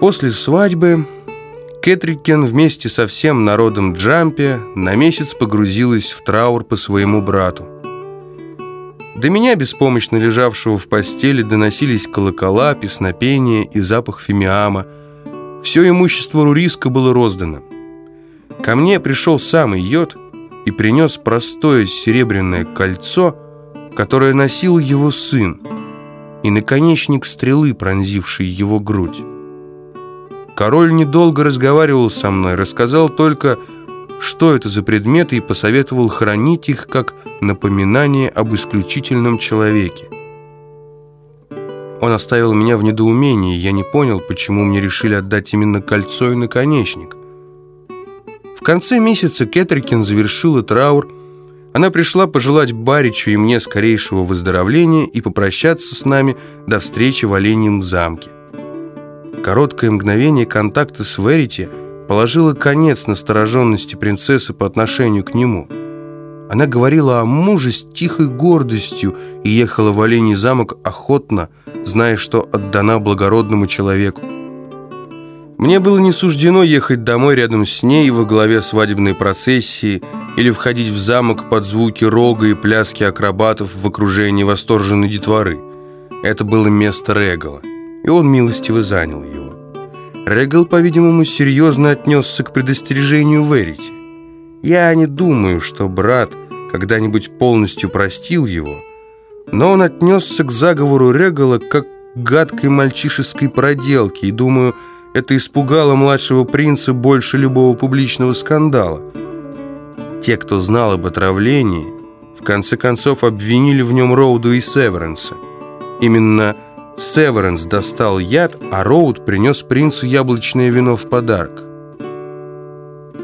После свадьбы Кэтрикен вместе со всем народом Джампи на месяц погрузилась в траур по своему брату. До меня, беспомощно лежавшего в постели, доносились колокола, песнопения и запах фимиама. Все имущество Руриска было роздано. Ко мне пришел самый йод и принес простое серебряное кольцо, которое носил его сын, и наконечник стрелы, пронзивший его грудь. Король недолго разговаривал со мной, рассказал только, что это за предметы, и посоветовал хранить их как напоминание об исключительном человеке. Он оставил меня в недоумении, я не понял, почему мне решили отдать именно кольцо и наконечник. В конце месяца Кетрикин завершила траур. Она пришла пожелать Баричу и мне скорейшего выздоровления и попрощаться с нами до встречи в Оленьем замке. Короткое мгновение контакта с Верити положило конец настороженности принцессы по отношению к нему. Она говорила о муже с тихой гордостью и ехала в Оленей замок охотно, зная, что отдана благородному человеку. Мне было не суждено ехать домой рядом с ней во главе свадебной процессии или входить в замок под звуки рога и пляски акробатов в окружении восторженной детворы. Это было место Регала и он милостиво занял его. Регал, по-видимому, серьезно отнесся к предостережению Верити. Я не думаю, что брат когда-нибудь полностью простил его, но он отнесся к заговору Регала как к гадкой мальчишеской проделке, и, думаю, это испугало младшего принца больше любого публичного скандала. Те, кто знал об отравлении, в конце концов обвинили в нем Роуду и Северенса. Именно Северенс достал яд, а Роуд принес принцу яблочное вино в подарок.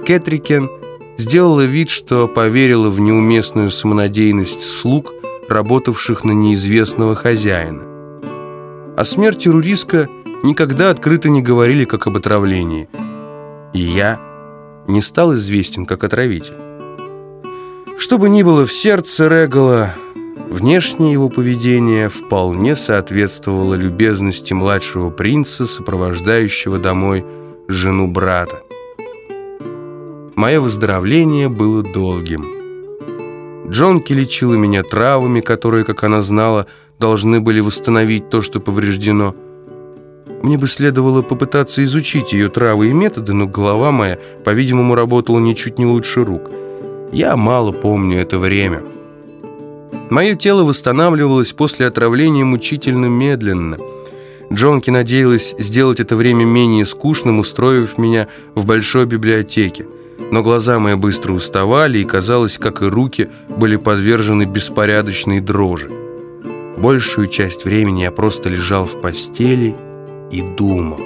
Кэтрикен сделала вид, что поверила в неуместную самонадеянность слуг, работавших на неизвестного хозяина. О смерти Руриска никогда открыто не говорили, как об отравлении. И я не стал известен как отравитель. Что бы ни было в сердце Регала, Внешнее его поведение вполне соответствовало любезности младшего принца, сопровождающего домой жену брата. Мое выздоровление было долгим. Джонки лечила меня травами, которые, как она знала, должны были восстановить то, что повреждено. Мне бы следовало попытаться изучить ее травы и методы, но голова моя, по-видимому, работала ничуть не лучше рук. Я мало помню это время». Мое тело восстанавливалось после отравления мучительно медленно. Джонки надеялась сделать это время менее скучным, устроив меня в большой библиотеке. Но глаза мои быстро уставали, и, казалось, как и руки, были подвержены беспорядочной дрожи. Большую часть времени я просто лежал в постели и думал.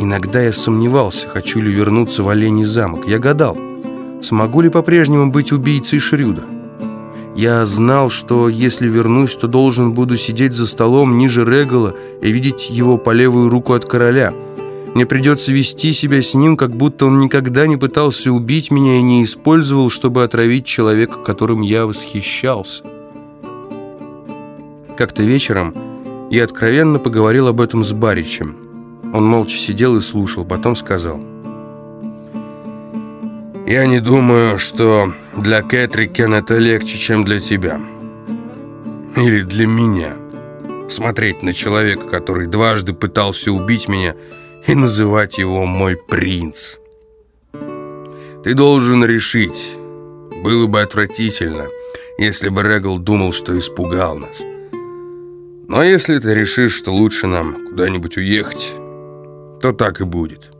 Иногда я сомневался, хочу ли вернуться в Оленей замок. Я гадал, смогу ли по-прежнему быть убийцей Шрюда. Я знал, что если вернусь, то должен буду сидеть за столом ниже Регала и видеть его по левую руку от короля. Мне придется вести себя с ним, как будто он никогда не пытался убить меня и не использовал, чтобы отравить человека, которым я восхищался. Как-то вечером я откровенно поговорил об этом с Баричем. Он молча сидел и слушал, потом сказал – я не думаю, что для Кэтрикен это легче, чем для тебя. Или для меня. Смотреть на человека, который дважды пытался убить меня, и называть его мой принц. Ты должен решить. Было бы отвратительно, если бы Регал думал, что испугал нас. Но если ты решишь, что лучше нам куда-нибудь уехать, то так и будет.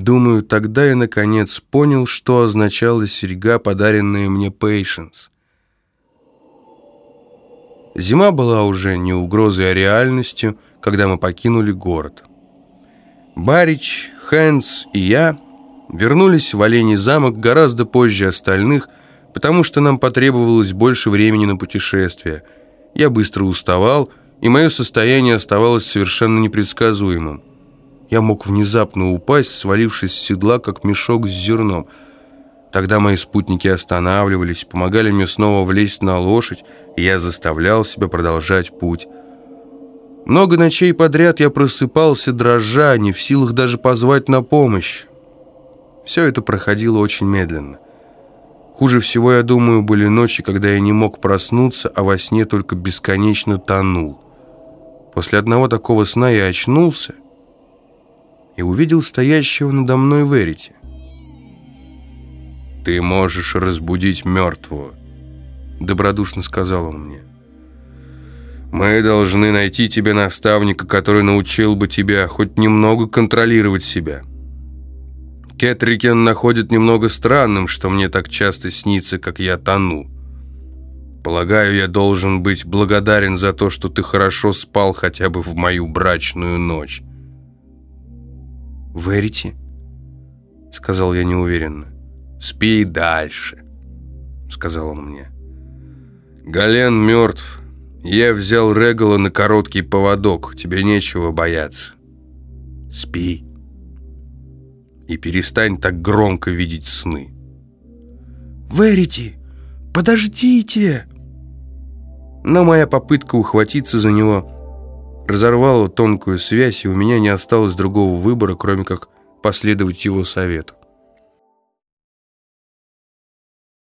Думаю, тогда я наконец понял, что означала серьга, подаренная мне Пейшенс. Зима была уже не угрозой, а реальностью, когда мы покинули город. Барич, Хэнс и я вернулись в Оленей замок гораздо позже остальных, потому что нам потребовалось больше времени на путешествие. Я быстро уставал, и мое состояние оставалось совершенно непредсказуемым. Я мог внезапно упасть, свалившись с седла, как мешок с зерном. Тогда мои спутники останавливались, помогали мне снова влезть на лошадь, и я заставлял себя продолжать путь. Много ночей подряд я просыпался, дрожа, не в силах даже позвать на помощь. Все это проходило очень медленно. Хуже всего, я думаю, были ночи, когда я не мог проснуться, а во сне только бесконечно тонул. После одного такого сна я очнулся и увидел стоящего надо мной Верити. «Ты можешь разбудить мертвого», — добродушно сказал он мне. Мы должны найти тебе наставника, который научил бы тебя хоть немного контролировать себя. Кетрикен находит немного странным, что мне так часто снится, как я тону. Полагаю, я должен быть благодарен за то, что ты хорошо спал хотя бы в мою брачную ночь. «Верите?» — сказал я неуверенно. «Спи дальше», — сказал он мне. «Гален мертв». Я взял Регала на короткий поводок. Тебе нечего бояться. Спи. И перестань так громко видеть сны. Верите? Подождите!» Но моя попытка ухватиться за него разорвала тонкую связь, и у меня не осталось другого выбора, кроме как последовать его совету.